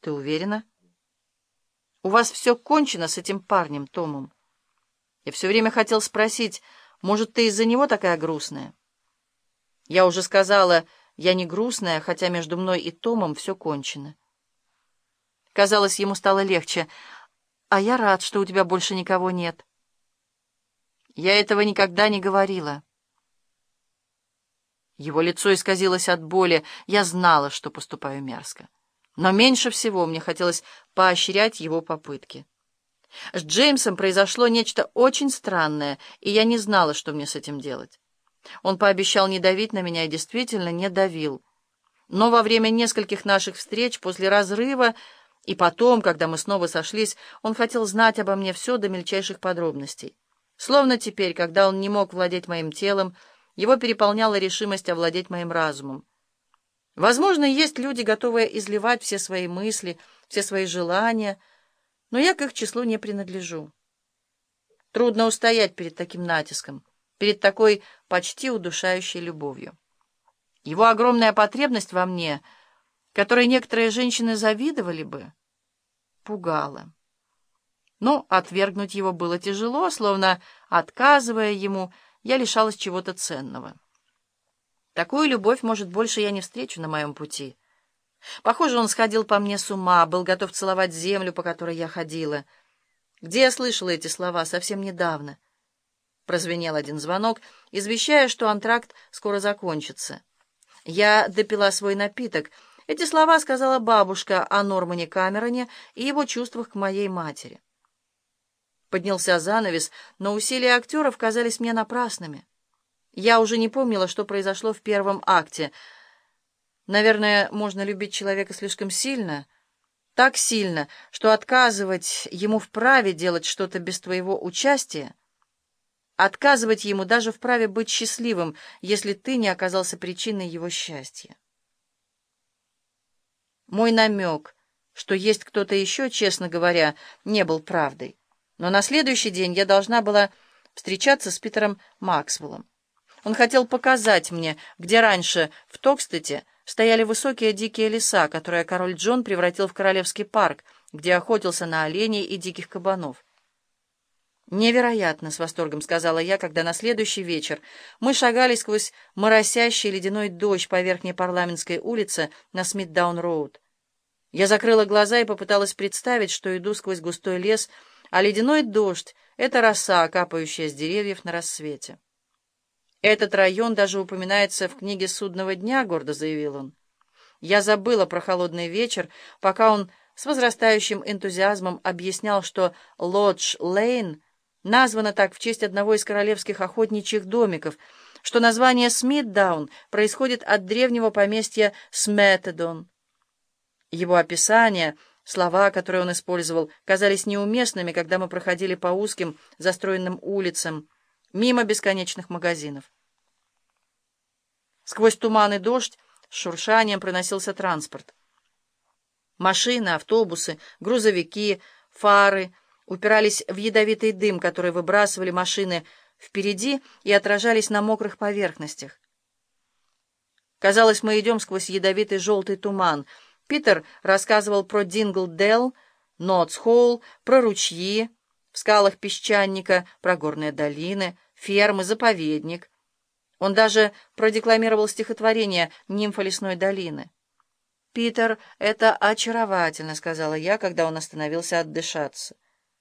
Ты уверена? У вас все кончено с этим парнем, Томом. Я все время хотел спросить, может, ты из-за него такая грустная? Я уже сказала, я не грустная, хотя между мной и Томом все кончено. Казалось, ему стало легче. А я рад, что у тебя больше никого нет. Я этого никогда не говорила. Его лицо исказилось от боли. Я знала, что поступаю мерзко. Но меньше всего мне хотелось поощрять его попытки. С Джеймсом произошло нечто очень странное, и я не знала, что мне с этим делать. Он пообещал не давить на меня и действительно не давил. Но во время нескольких наших встреч после разрыва и потом, когда мы снова сошлись, он хотел знать обо мне все до мельчайших подробностей. Словно теперь, когда он не мог владеть моим телом, его переполняла решимость овладеть моим разумом. Возможно, есть люди, готовые изливать все свои мысли, все свои желания, но я к их числу не принадлежу. Трудно устоять перед таким натиском, перед такой почти удушающей любовью. Его огромная потребность во мне, которой некоторые женщины завидовали бы, пугала. Но отвергнуть его было тяжело, словно, отказывая ему, я лишалась чего-то ценного. Такую любовь, может, больше я не встречу на моем пути. Похоже, он сходил по мне с ума, был готов целовать землю, по которой я ходила. Где я слышала эти слова совсем недавно? Прозвенел один звонок, извещая, что антракт скоро закончится. Я допила свой напиток. Эти слова сказала бабушка о Нормане Камероне и его чувствах к моей матери. Поднялся занавес, но усилия актеров казались мне напрасными. Я уже не помнила, что произошло в первом акте. Наверное, можно любить человека слишком сильно, так сильно, что отказывать ему в праве делать что-то без твоего участия, отказывать ему даже в праве быть счастливым, если ты не оказался причиной его счастья. Мой намек, что есть кто-то еще, честно говоря, не был правдой. Но на следующий день я должна была встречаться с Питером Максвеллом. Он хотел показать мне, где раньше, в Токстете, стояли высокие дикие леса, которые король Джон превратил в королевский парк, где охотился на оленей и диких кабанов. «Невероятно!» — с восторгом сказала я, когда на следующий вечер мы шагали сквозь моросящий ледяной дождь по верхней парламентской улице на Смитдаун-роуд. Я закрыла глаза и попыталась представить, что иду сквозь густой лес, а ледяной дождь — это роса, капающая с деревьев на рассвете. «Этот район даже упоминается в книге «Судного дня», — гордо заявил он. Я забыла про холодный вечер, пока он с возрастающим энтузиазмом объяснял, что Лодж-Лейн названа так в честь одного из королевских охотничьих домиков, что название Смитдаун происходит от древнего поместья Сметедон. Его описание, слова, которые он использовал, казались неуместными, когда мы проходили по узким застроенным улицам, мимо бесконечных магазинов. Сквозь туман и дождь с шуршанием проносился транспорт. Машины, автобусы, грузовики, фары упирались в ядовитый дым, который выбрасывали машины впереди и отражались на мокрых поверхностях. Казалось, мы идем сквозь ядовитый желтый туман. Питер рассказывал про Дингл-Делл, Нотс-Холл, про ручьи, в скалах песчаника, про горные долины, фермы, заповедник. Он даже продекламировал стихотворение «Нимфа лесной долины». «Питер, это очаровательно», — сказала я, когда он остановился отдышаться.